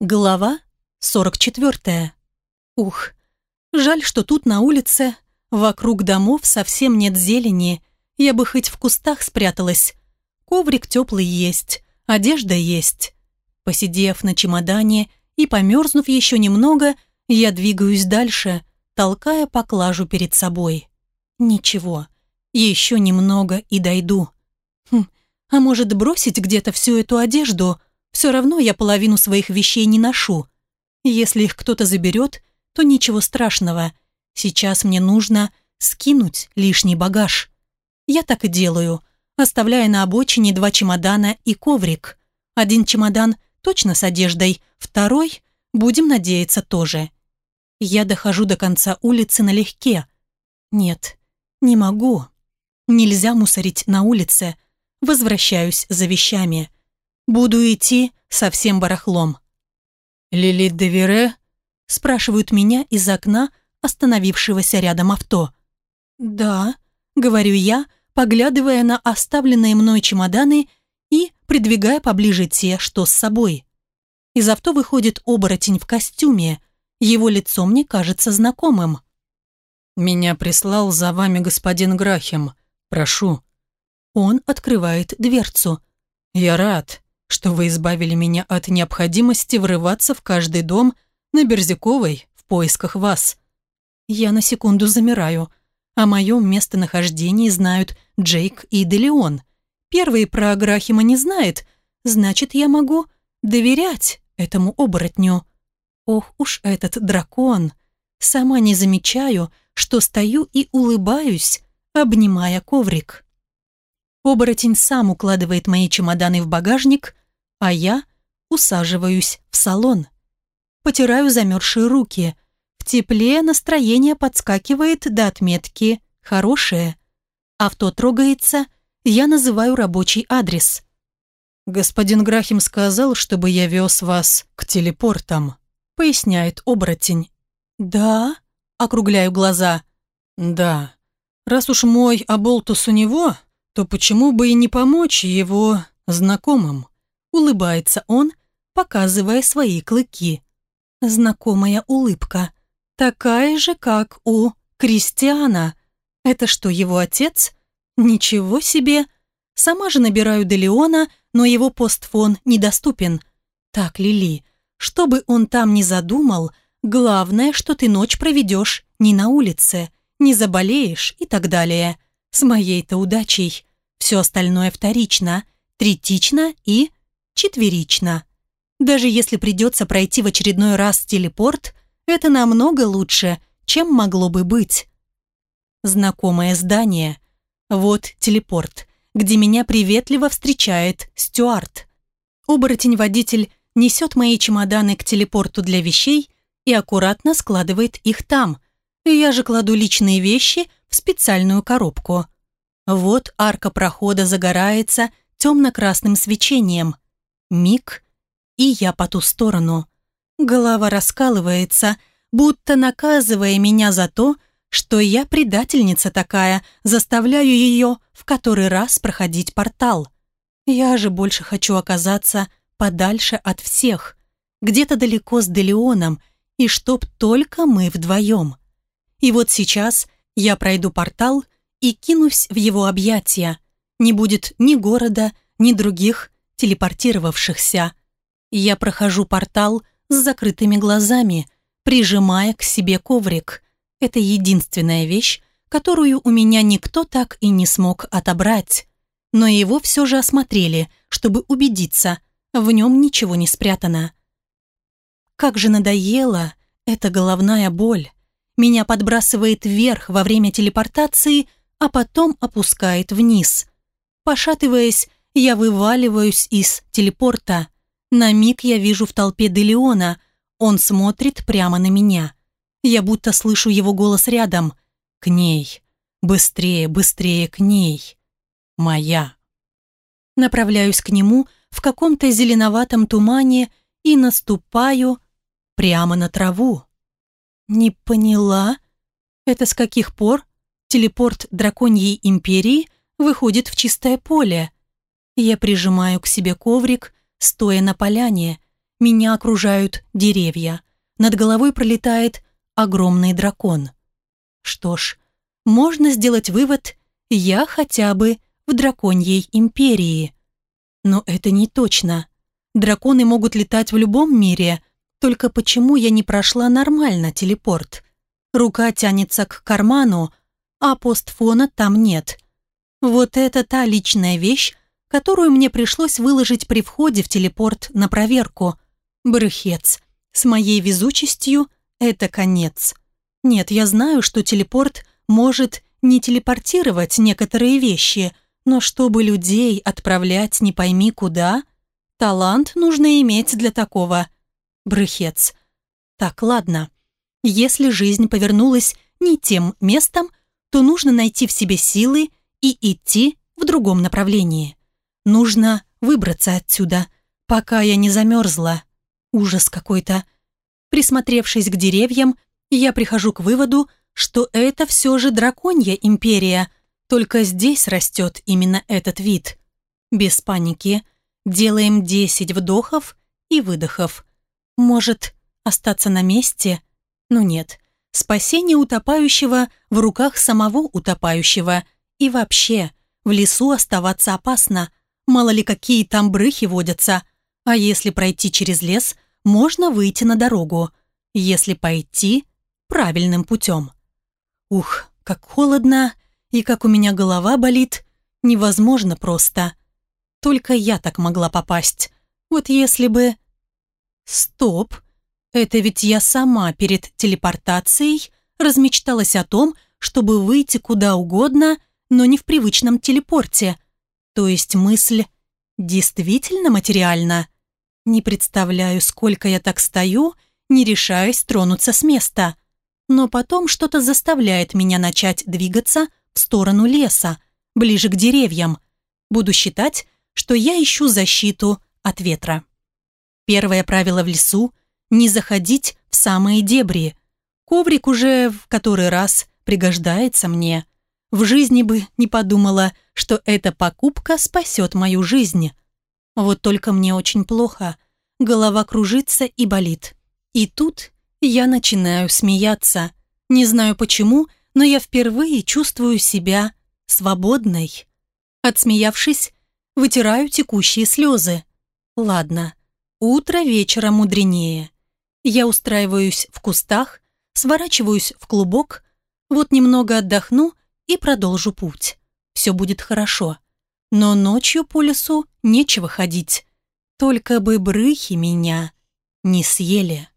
Глава 44. Ух, жаль, что тут на улице, вокруг домов совсем нет зелени. Я бы хоть в кустах спряталась. Коврик теплый есть, одежда есть. Посидев на чемодане и померзнув еще немного, я двигаюсь дальше, толкая поклажу перед собой. Ничего, еще немного и дойду. Хм, а может бросить где-то всю эту одежду – все равно я половину своих вещей не ношу. Если их кто-то заберет, то ничего страшного. Сейчас мне нужно скинуть лишний багаж. Я так и делаю, оставляя на обочине два чемодана и коврик. Один чемодан точно с одеждой, второй, будем надеяться, тоже. Я дохожу до конца улицы налегке. Нет, не могу. Нельзя мусорить на улице. Возвращаюсь за вещами. Буду идти совсем барахлом. «Лилит де – спрашивают меня из окна, остановившегося рядом авто. «Да», – говорю я, поглядывая на оставленные мной чемоданы и придвигая поближе те, что с собой. Из авто выходит оборотень в костюме. Его лицо мне кажется знакомым. «Меня прислал за вами господин Грахем. Прошу». Он открывает дверцу. «Я рад что вы избавили меня от необходимости врываться в каждый дом на берзиковой в поисках вас. Я на секунду замираю. О моем местонахождении знают Джейк и Делеон. Первый про Аграхима не знает, значит, я могу доверять этому оборотню. Ох уж этот дракон! Сама не замечаю, что стою и улыбаюсь, обнимая коврик. Оборотень сам укладывает мои чемоданы в багажник, а я усаживаюсь в салон. Потираю замерзшие руки. В тепле настроение подскакивает до отметки «хорошее». Авто трогается, я называю рабочий адрес. «Господин Грахим сказал, чтобы я вез вас к телепортам», поясняет оборотень. «Да?» – округляю глаза. «Да. Раз уж мой оболтус у него, то почему бы и не помочь его знакомым? Улыбается он, показывая свои клыки. Знакомая улыбка. Такая же, как у Кристиана. Это что, его отец? Ничего себе! Сама же набираю Делеона, но его постфон недоступен. Так, Лили, чтобы он там не задумал, главное, что ты ночь проведешь не на улице, не заболеешь и так далее. С моей-то удачей. Все остальное вторично, третично и четверично. Даже если придется пройти в очередной раз телепорт, это намного лучше, чем могло бы быть. Знакомое здание. Вот телепорт, где меня приветливо встречает Стюарт. Оборотень-водитель несет мои чемоданы к телепорту для вещей и аккуратно складывает их там, я же кладу личные вещи в специальную коробку. Вот арка прохода загорается темно-красным свечением. Миг, и я по ту сторону. Голова раскалывается, будто наказывая меня за то, что я предательница такая, заставляю ее в который раз проходить портал. Я же больше хочу оказаться подальше от всех, где-то далеко с Делеоном, и чтоб только мы вдвоем. И вот сейчас я пройду портал и кинусь в его объятия. Не будет ни города, ни других телепортировавшихся. Я прохожу портал с закрытыми глазами, прижимая к себе коврик. Это единственная вещь, которую у меня никто так и не смог отобрать. Но его все же осмотрели, чтобы убедиться, в нем ничего не спрятано. Как же надоела эта головная боль. Меня подбрасывает вверх во время телепортации, а потом опускает вниз. Пошатываясь, я вываливаюсь из телепорта. На миг я вижу в толпе Делеона. Он смотрит прямо на меня. Я будто слышу его голос рядом. «К ней! Быстрее, быстрее к ней! Моя!» Направляюсь к нему в каком-то зеленоватом тумане и наступаю прямо на траву. Не поняла. Это с каких пор телепорт драконьей империи выходит в чистое поле? Я прижимаю к себе коврик, стоя на поляне. Меня окружают деревья. Над головой пролетает огромный дракон. Что ж, можно сделать вывод, я хотя бы в драконьей империи. Но это не точно. Драконы могут летать в любом мире – только почему я не прошла нормально телепорт? Рука тянется к карману, а постфона там нет. Вот это та личная вещь, которую мне пришлось выложить при входе в телепорт на проверку. Брыхец. С моей везучестью это конец. Нет, я знаю, что телепорт может не телепортировать некоторые вещи, но чтобы людей отправлять не пойми куда, талант нужно иметь для такого брыхец. Так, ладно. Если жизнь повернулась не тем местом, то нужно найти в себе силы и идти в другом направлении. Нужно выбраться отсюда, пока я не замерзла. Ужас какой-то. Присмотревшись к деревьям, я прихожу к выводу, что это все же драконья империя, только здесь растет именно этот вид. Без паники. Делаем 10 вдохов и выдохов. Может, остаться на месте? Но нет. Спасение утопающего в руках самого утопающего. И вообще, в лесу оставаться опасно. Мало ли какие там брыхи водятся. А если пройти через лес, можно выйти на дорогу. Если пойти правильным путем. Ух, как холодно и как у меня голова болит. Невозможно просто. Только я так могла попасть. Вот если бы... Стоп! Это ведь я сама перед телепортацией размечталась о том, чтобы выйти куда угодно, но не в привычном телепорте. То есть мысль действительно материальна. Не представляю, сколько я так стою, не решаясь тронуться с места. Но потом что-то заставляет меня начать двигаться в сторону леса, ближе к деревьям. Буду считать, что я ищу защиту от ветра. Первое правило в лесу – не заходить в самые дебри. Коврик уже в который раз пригождается мне. В жизни бы не подумала, что эта покупка спасет мою жизнь. Вот только мне очень плохо. Голова кружится и болит. И тут я начинаю смеяться. Не знаю почему, но я впервые чувствую себя свободной. Отсмеявшись, вытираю текущие слезы. Ладно, Утро вечера мудренее. Я устраиваюсь в кустах, сворачиваюсь в клубок, вот немного отдохну и продолжу путь. Все будет хорошо. Но ночью по лесу нечего ходить. Только бы брыхи меня не съели.